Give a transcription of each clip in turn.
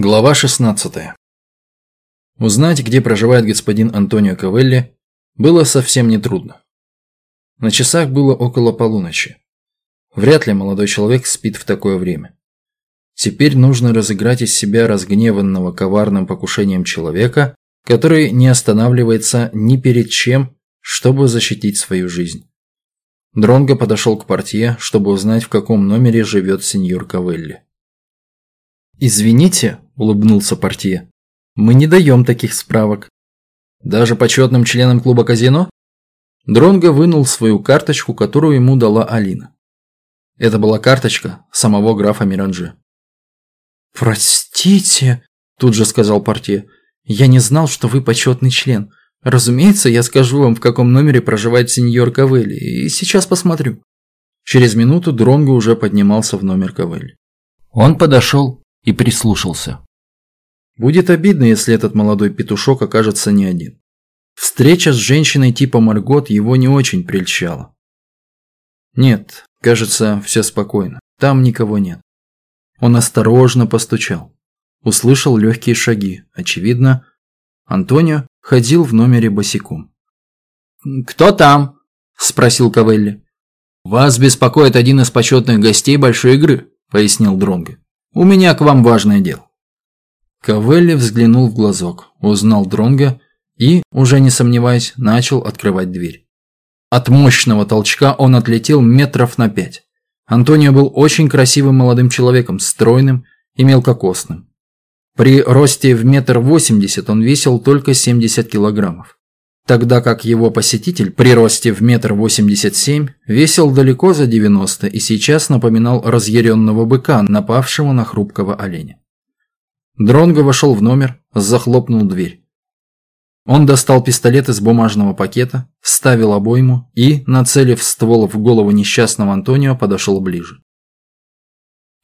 Глава 16. Узнать, где проживает господин Антонио Кавелли, было совсем нетрудно. На часах было около полуночи. Вряд ли молодой человек спит в такое время. Теперь нужно разыграть из себя разгневанного коварным покушением человека, который не останавливается ни перед чем, чтобы защитить свою жизнь. Дронго подошел к портье, чтобы узнать, в каком номере живет сеньор Кавелли. «Извините», – улыбнулся портье, – «мы не даем таких справок». «Даже почетным членам клуба казино?» Дронго вынул свою карточку, которую ему дала Алина. Это была карточка самого графа Миранжи. «Простите», – тут же сказал портье, – «я не знал, что вы почетный член. Разумеется, я скажу вам, в каком номере проживает сеньор Кавелли, и сейчас посмотрю». Через минуту Дронго уже поднимался в номер Кавелли. Он подошел и прислушался. Будет обидно, если этот молодой петушок окажется не один. Встреча с женщиной типа Маргот его не очень прельщала. Нет, кажется, все спокойно. Там никого нет. Он осторожно постучал. Услышал легкие шаги. Очевидно, Антонио ходил в номере босиком. «Кто там?» – спросил Кавелли. «Вас беспокоит один из почетных гостей большой игры», – пояснил Дронго. У меня к вам важное дело». Кавелли взглянул в глазок, узнал Дронга и, уже не сомневаясь, начал открывать дверь. От мощного толчка он отлетел метров на пять. Антонио был очень красивым молодым человеком, стройным и мелкокосным. При росте в метр восемьдесят он весил только 70 килограммов тогда как его посетитель при росте в метр восемьдесят семь весил далеко за 90 и сейчас напоминал разъяренного быка, напавшего на хрупкого оленя. Дронго вошел в номер, захлопнул дверь. Он достал пистолет из бумажного пакета, вставил обойму и, нацелив ствол в голову несчастного Антонио, подошел ближе.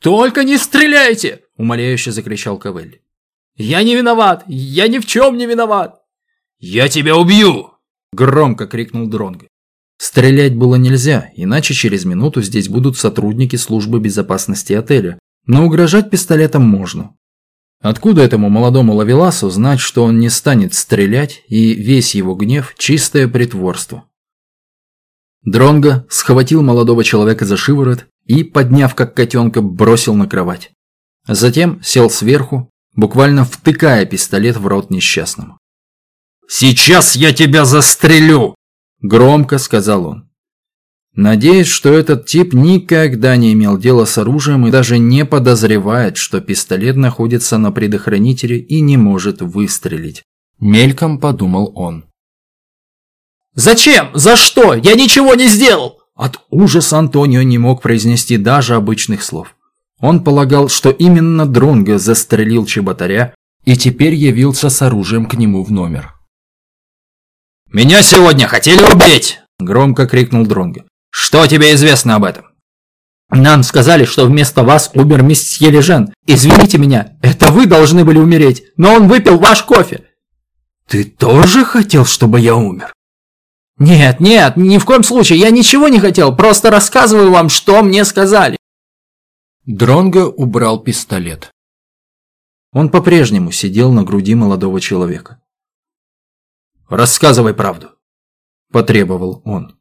«Только не стреляйте!» – умоляюще закричал Кавелли. «Я не виноват! Я ни в чем не виноват!» «Я тебя убью!» – громко крикнул Дронго. Стрелять было нельзя, иначе через минуту здесь будут сотрудники службы безопасности отеля, но угрожать пистолетом можно. Откуда этому молодому лавеласу знать, что он не станет стрелять, и весь его гнев – чистое притворство? Дронго схватил молодого человека за шиворот и, подняв как котенка, бросил на кровать. Затем сел сверху, буквально втыкая пистолет в рот несчастному. «Сейчас я тебя застрелю!» – громко сказал он. Надеюсь, что этот тип никогда не имел дела с оружием и даже не подозревает, что пистолет находится на предохранителе и не может выстрелить. Мельком подумал он. «Зачем? За что? Я ничего не сделал!» От ужаса Антонио не мог произнести даже обычных слов. Он полагал, что именно Дронго застрелил чеботаря и теперь явился с оружием к нему в номер. «Меня сегодня хотели убить!» – громко крикнул Дронго. «Что тебе известно об этом?» «Нам сказали, что вместо вас умер месье Лежен. Извините меня, это вы должны были умереть, но он выпил ваш кофе». «Ты тоже хотел, чтобы я умер?» «Нет, нет, ни в коем случае, я ничего не хотел, просто рассказываю вам, что мне сказали». Дронго убрал пистолет. Он по-прежнему сидел на груди молодого человека. Рассказывай правду», – потребовал он.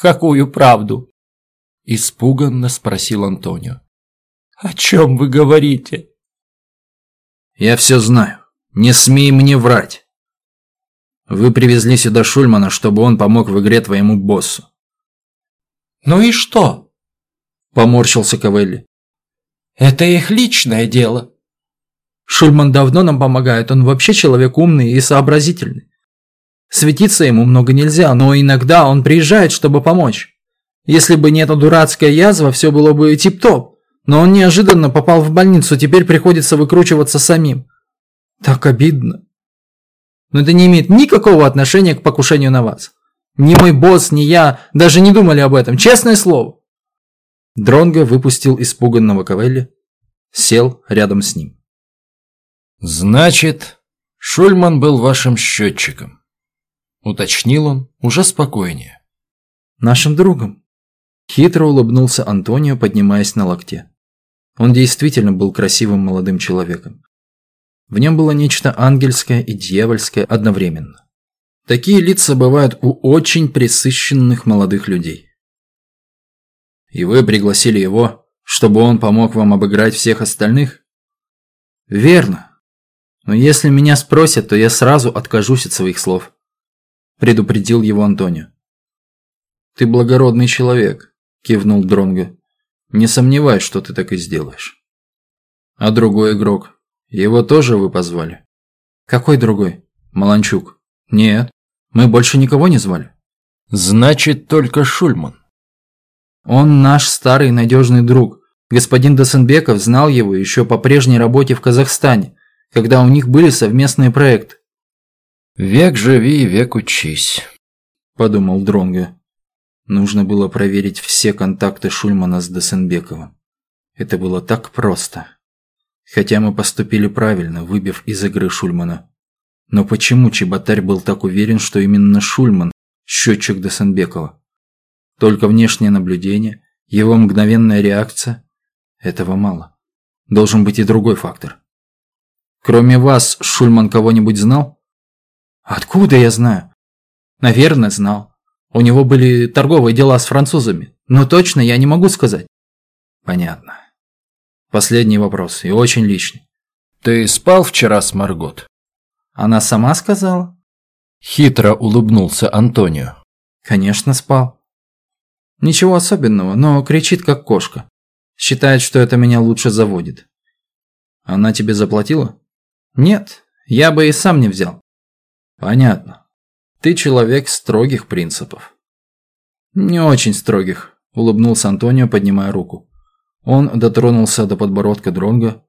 «Какую правду?» – испуганно спросил Антонио. «О чем вы говорите?» «Я все знаю. Не смей мне врать. Вы привезли сюда Шульмана, чтобы он помог в игре твоему боссу». «Ну и что?» – поморщился Кавелли. «Это их личное дело. Шульман давно нам помогает, он вообще человек умный и сообразительный. Светиться ему много нельзя, но иногда он приезжает, чтобы помочь. Если бы не эта дурацкая язва, все было бы тип-топ. Но он неожиданно попал в больницу, теперь приходится выкручиваться самим. Так обидно. Но это не имеет никакого отношения к покушению на вас. Ни мой босс, ни я даже не думали об этом, честное слово. Дронго выпустил испуганного Кавелли, сел рядом с ним. «Значит, Шульман был вашим счетчиком», – уточнил он уже спокойнее. «Нашим другом», – хитро улыбнулся Антонио, поднимаясь на локте. Он действительно был красивым молодым человеком. В нем было нечто ангельское и дьявольское одновременно. Такие лица бывают у очень пресыщенных молодых людей. И вы пригласили его, чтобы он помог вам обыграть всех остальных? Верно. Но если меня спросят, то я сразу откажусь от своих слов. Предупредил его Антонио. Ты благородный человек, кивнул Дронго. Не сомневаюсь, что ты так и сделаешь. А другой игрок? Его тоже вы позвали? Какой другой? Маланчук. Нет, мы больше никого не звали. Значит, только Шульман. Он наш старый надежный друг. Господин Досенбеков знал его еще по прежней работе в Казахстане, когда у них были совместные проекты. «Век живи, век учись», – подумал Дронго. Нужно было проверить все контакты Шульмана с Досенбековым. Это было так просто. Хотя мы поступили правильно, выбив из игры Шульмана. Но почему Чеботарь был так уверен, что именно Шульман – счетчик Досенбекова? Только внешнее наблюдение, его мгновенная реакция – этого мало. Должен быть и другой фактор. Кроме вас, Шульман кого-нибудь знал? Откуда я знаю? Наверное, знал. У него были торговые дела с французами, но точно я не могу сказать. Понятно. Последний вопрос, и очень личный. Ты спал вчера с Маргот? Она сама сказала? Хитро улыбнулся Антонио. Конечно, спал. Ничего особенного, но кричит как кошка. Считает, что это меня лучше заводит. Она тебе заплатила? Нет, я бы и сам не взял. Понятно. Ты человек строгих принципов. Не очень строгих, улыбнулся Антонио, поднимая руку. Он дотронулся до подбородка Дронга,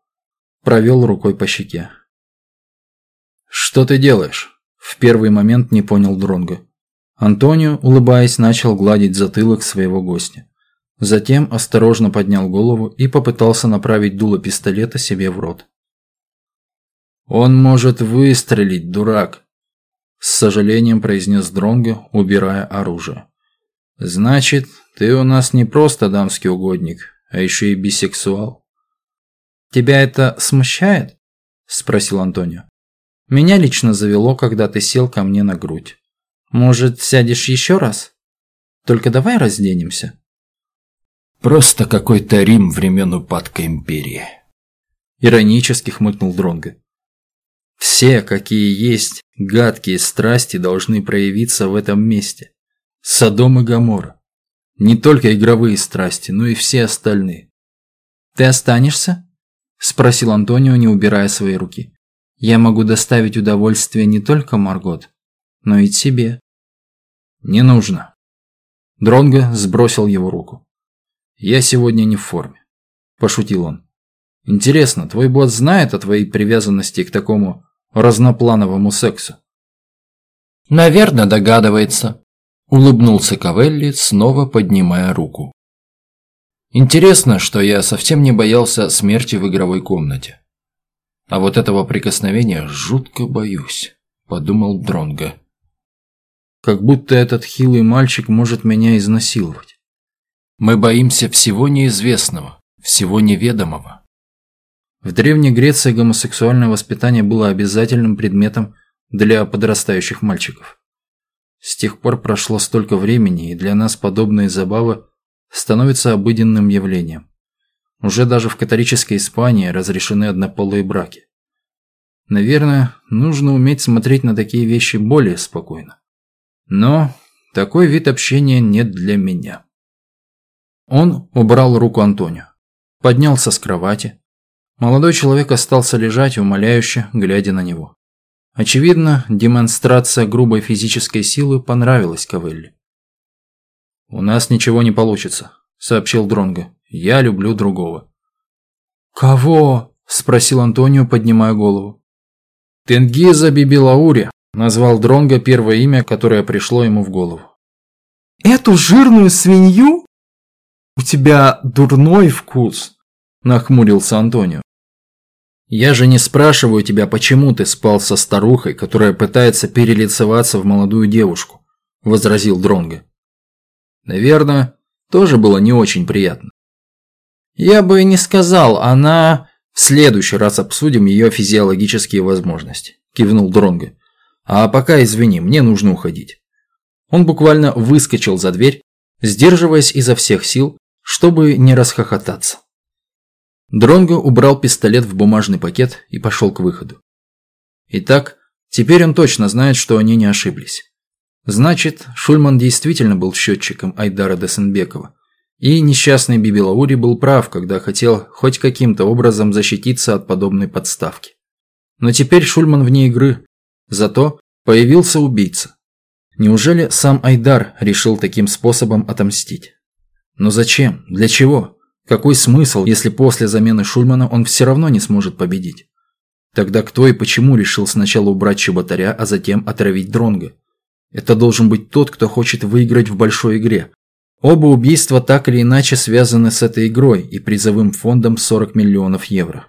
провел рукой по щеке. «Что ты делаешь?» В первый момент не понял Дронга. Антонио, улыбаясь, начал гладить затылок своего гостя. Затем осторожно поднял голову и попытался направить дуло пистолета себе в рот. «Он может выстрелить, дурак!» С сожалением произнес Дронго, убирая оружие. «Значит, ты у нас не просто дамский угодник, а еще и бисексуал». «Тебя это смущает?» – спросил Антонио. «Меня лично завело, когда ты сел ко мне на грудь. Может, сядешь еще раз? Только давай разденемся». «Просто какой-то Рим времен упадка империи», – иронически хмыкнул Дронго. Все, какие есть, гадкие страсти должны проявиться в этом месте. Содом и Гоморра. Не только игровые страсти, но и все остальные. «Ты останешься?» – спросил Антонио, не убирая свои руки. «Я могу доставить удовольствие не только Маргот, но и тебе». «Не нужно». Дронго сбросил его руку. «Я сегодня не в форме», – пошутил он. «Интересно, твой бот знает о твоей привязанности к такому разноплановому сексу. «Наверное, догадывается», – улыбнулся Кавелли, снова поднимая руку. «Интересно, что я совсем не боялся смерти в игровой комнате. А вот этого прикосновения жутко боюсь», – подумал Дронго. «Как будто этот хилый мальчик может меня изнасиловать». «Мы боимся всего неизвестного, всего неведомого. В Древней Греции гомосексуальное воспитание было обязательным предметом для подрастающих мальчиков. С тех пор прошло столько времени, и для нас подобные забавы становятся обыденным явлением. Уже даже в католической Испании разрешены однополые браки. Наверное, нужно уметь смотреть на такие вещи более спокойно. Но такой вид общения нет для меня. Он убрал руку Антонио, поднялся с кровати, Молодой человек остался лежать, умоляюще, глядя на него. Очевидно, демонстрация грубой физической силы понравилась Кавелли. «У нас ничего не получится», – сообщил Дронго. «Я люблю другого». «Кого?» – спросил Антонио, поднимая голову. «Тенгиза Бибилаури», – назвал Дронго первое имя, которое пришло ему в голову. «Эту жирную свинью? У тебя дурной вкус», – нахмурился Антонио. Я же не спрашиваю тебя, почему ты спал со старухой, которая пытается перелицеваться в молодую девушку, возразил Дронго. Наверное, тоже было не очень приятно. Я бы не сказал, она... В следующий раз обсудим ее физиологические возможности, кивнул Дронго. А пока извини, мне нужно уходить. Он буквально выскочил за дверь, сдерживаясь изо всех сил, чтобы не расхохотаться. Дронго убрал пистолет в бумажный пакет и пошел к выходу. Итак, теперь он точно знает, что они не ошиблись. Значит, Шульман действительно был счетчиком Айдара Десенбекова. И несчастный Бибилаури был прав, когда хотел хоть каким-то образом защититься от подобной подставки. Но теперь Шульман вне игры. Зато появился убийца. Неужели сам Айдар решил таким способом отомстить? Но зачем? Для чего? Какой смысл, если после замены Шульмана он все равно не сможет победить? Тогда кто и почему решил сначала убрать Чеботаря, а затем отравить Дронга? Это должен быть тот, кто хочет выиграть в большой игре. Оба убийства так или иначе связаны с этой игрой и призовым фондом 40 миллионов евро.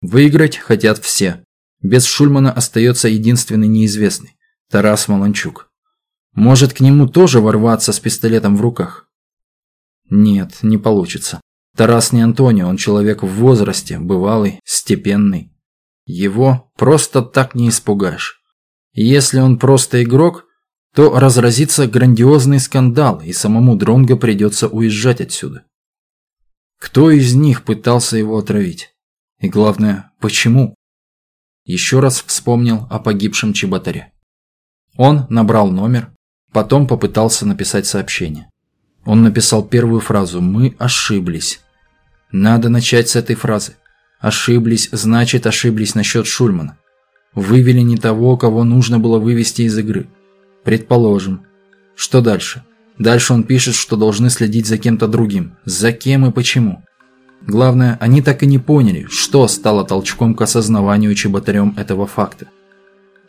Выиграть хотят все. Без Шульмана остается единственный неизвестный – Тарас Маланчук. Может, к нему тоже ворваться с пистолетом в руках? Нет, не получится. Тарас не Антонио, он человек в возрасте, бывалый, степенный. Его просто так не испугаешь. Если он просто игрок, то разразится грандиозный скандал, и самому Дронго придется уезжать отсюда. Кто из них пытался его отравить? И главное, почему? Еще раз вспомнил о погибшем Чеботаре. Он набрал номер, потом попытался написать сообщение. Он написал первую фразу «Мы ошиблись». Надо начать с этой фразы. Ошиблись, значит ошиблись насчет Шульмана. Вывели не того, кого нужно было вывести из игры. Предположим. Что дальше? Дальше он пишет, что должны следить за кем-то другим. За кем и почему? Главное, они так и не поняли, что стало толчком к осознаванию чеботарем этого факта.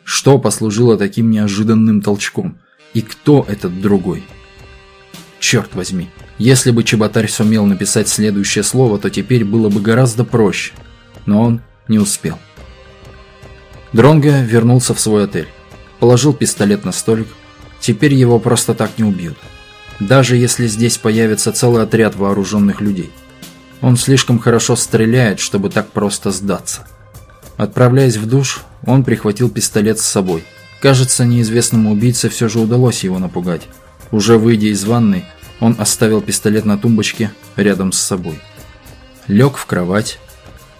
Что послужило таким неожиданным толчком? И кто этот другой? Черт возьми, если бы Чеботарь сумел написать следующее слово, то теперь было бы гораздо проще. Но он не успел. Дронго вернулся в свой отель. Положил пистолет на столик. Теперь его просто так не убьют. Даже если здесь появится целый отряд вооруженных людей. Он слишком хорошо стреляет, чтобы так просто сдаться. Отправляясь в душ, он прихватил пистолет с собой. Кажется, неизвестному убийце все же удалось его напугать. Уже выйдя из ванной, он оставил пистолет на тумбочке рядом с собой. Лег в кровать.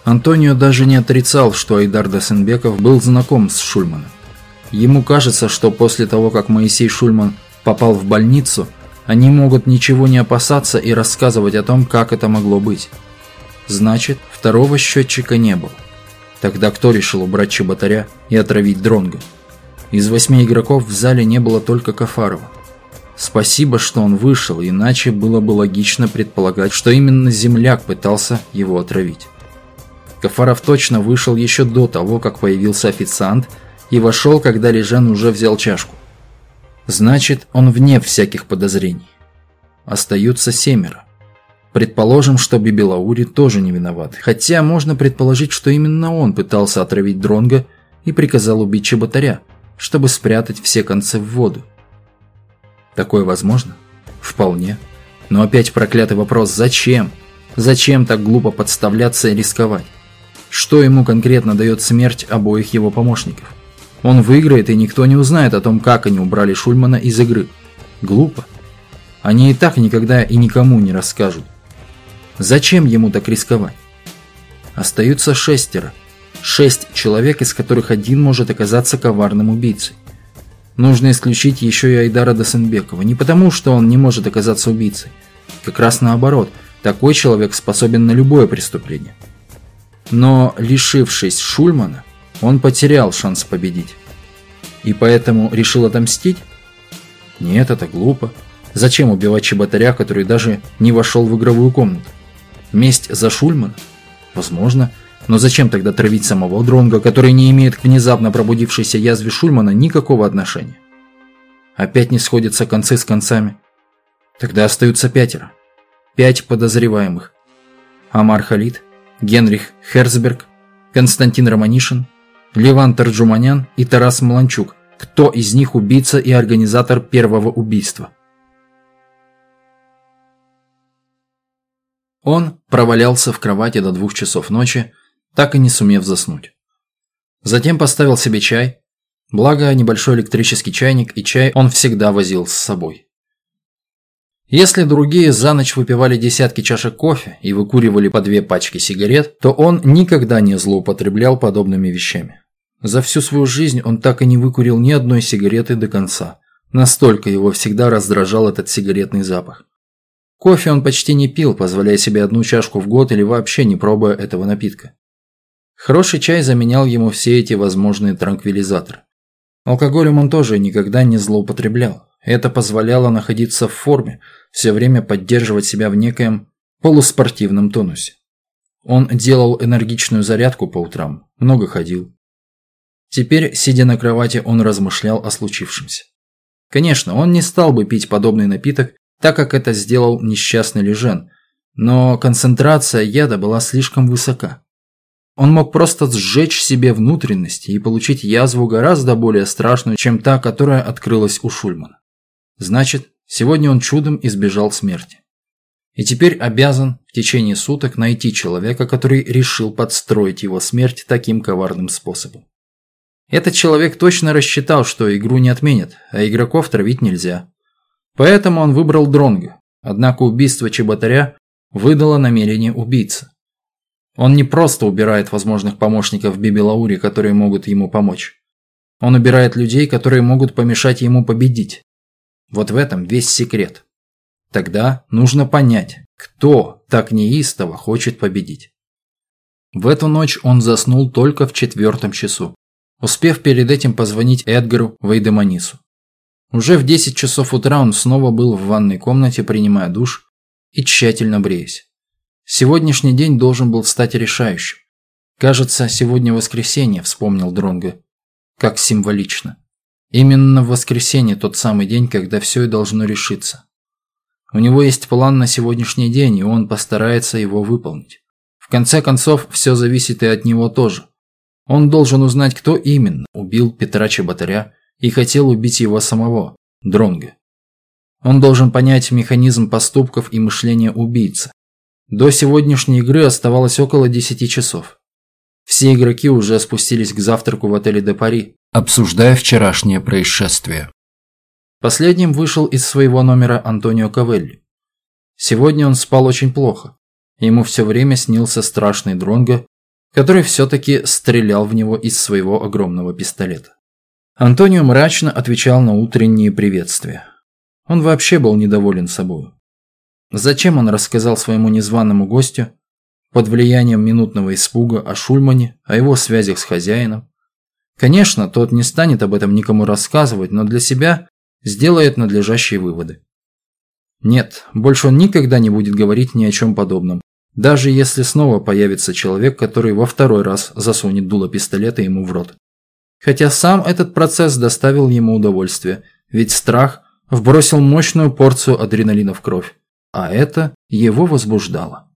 Антонио даже не отрицал, что Айдар Досенбеков был знаком с Шульманом. Ему кажется, что после того, как Моисей Шульман попал в больницу, они могут ничего не опасаться и рассказывать о том, как это могло быть. Значит, второго счетчика не было. Тогда кто решил убрать Чеботаря и отравить Дронга? Из восьми игроков в зале не было только Кафарова. Спасибо, что он вышел, иначе было бы логично предполагать, что именно земляк пытался его отравить. Кафаров точно вышел еще до того, как появился официант, и вошел, когда Лежан уже взял чашку. Значит, он вне всяких подозрений. Остаются семеро. Предположим, что Бибелаури тоже не виноват, хотя можно предположить, что именно он пытался отравить Дронга и приказал убить Чеботаря, чтобы спрятать все концы в воду. Такое возможно? Вполне. Но опять проклятый вопрос «Зачем?» Зачем так глупо подставляться и рисковать? Что ему конкретно дает смерть обоих его помощников? Он выиграет, и никто не узнает о том, как они убрали Шульмана из игры. Глупо. Они и так никогда и никому не расскажут. Зачем ему так рисковать? Остаются шестеро. Шесть человек, из которых один может оказаться коварным убийцей. Нужно исключить еще и Айдара Досенбекова. Не потому, что он не может оказаться убийцей. Как раз наоборот, такой человек способен на любое преступление. Но, лишившись Шульмана, он потерял шанс победить. И поэтому решил отомстить? Нет, это глупо. Зачем убивать чеботаря, который даже не вошел в игровую комнату? Месть за Шульмана? Возможно. Но зачем тогда травить самого Дронга, который не имеет к внезапно пробудившейся язве Шульмана никакого отношения? Опять не сходятся концы с концами. Тогда остаются пятеро. Пять подозреваемых. Амар Халид, Генрих Херцберг, Константин Романишин, Леван Тарджуманян и Тарас Маланчук. Кто из них убийца и организатор первого убийства? Он провалялся в кровати до двух часов ночи, так и не сумев заснуть. Затем поставил себе чай, благо небольшой электрический чайник и чай он всегда возил с собой. Если другие за ночь выпивали десятки чашек кофе и выкуривали по две пачки сигарет, то он никогда не злоупотреблял подобными вещами. За всю свою жизнь он так и не выкурил ни одной сигареты до конца. Настолько его всегда раздражал этот сигаретный запах. Кофе он почти не пил, позволяя себе одну чашку в год или вообще не пробуя этого напитка. Хороший чай заменял ему все эти возможные транквилизаторы. Алкоголем он тоже никогда не злоупотреблял. Это позволяло находиться в форме, все время поддерживать себя в некоем полуспортивном тонусе. Он делал энергичную зарядку по утрам, много ходил. Теперь, сидя на кровати, он размышлял о случившемся. Конечно, он не стал бы пить подобный напиток, так как это сделал несчастный Лежен, но концентрация яда была слишком высока. Он мог просто сжечь себе внутренности и получить язву гораздо более страшную, чем та, которая открылась у Шульмана. Значит, сегодня он чудом избежал смерти. И теперь обязан в течение суток найти человека, который решил подстроить его смерть таким коварным способом. Этот человек точно рассчитал, что игру не отменят, а игроков травить нельзя. Поэтому он выбрал Дронга. Однако убийство Чеботаря выдало намерение убийцы. Он не просто убирает возможных помощников Биби Лаури, которые могут ему помочь. Он убирает людей, которые могут помешать ему победить. Вот в этом весь секрет. Тогда нужно понять, кто так неистово хочет победить. В эту ночь он заснул только в четвертом часу, успев перед этим позвонить Эдгару Вейдеманису. Уже в 10 часов утра он снова был в ванной комнате, принимая душ и тщательно бреясь. Сегодняшний день должен был стать решающим. Кажется, сегодня воскресенье, вспомнил Дронго. Как символично. Именно в воскресенье тот самый день, когда все и должно решиться. У него есть план на сегодняшний день, и он постарается его выполнить. В конце концов, все зависит и от него тоже. Он должен узнать, кто именно убил Петра Чеботаря и хотел убить его самого, Дронга. Он должен понять механизм поступков и мышления убийцы, до сегодняшней игры оставалось около 10 часов. Все игроки уже спустились к завтраку в отеле «Де Пари», обсуждая вчерашнее происшествие. Последним вышел из своего номера Антонио Кавелли. Сегодня он спал очень плохо. Ему все время снился страшный дронго, который все-таки стрелял в него из своего огромного пистолета. Антонио мрачно отвечал на утренние приветствия. Он вообще был недоволен собой. Зачем он рассказал своему незваному гостю под влиянием минутного испуга о Шульмане, о его связях с хозяином? Конечно, тот не станет об этом никому рассказывать, но для себя сделает надлежащие выводы. Нет, больше он никогда не будет говорить ни о чем подобном, даже если снова появится человек, который во второй раз засунет дуло пистолета ему в рот. Хотя сам этот процесс доставил ему удовольствие, ведь страх вбросил мощную порцию адреналина в кровь а это его возбуждало.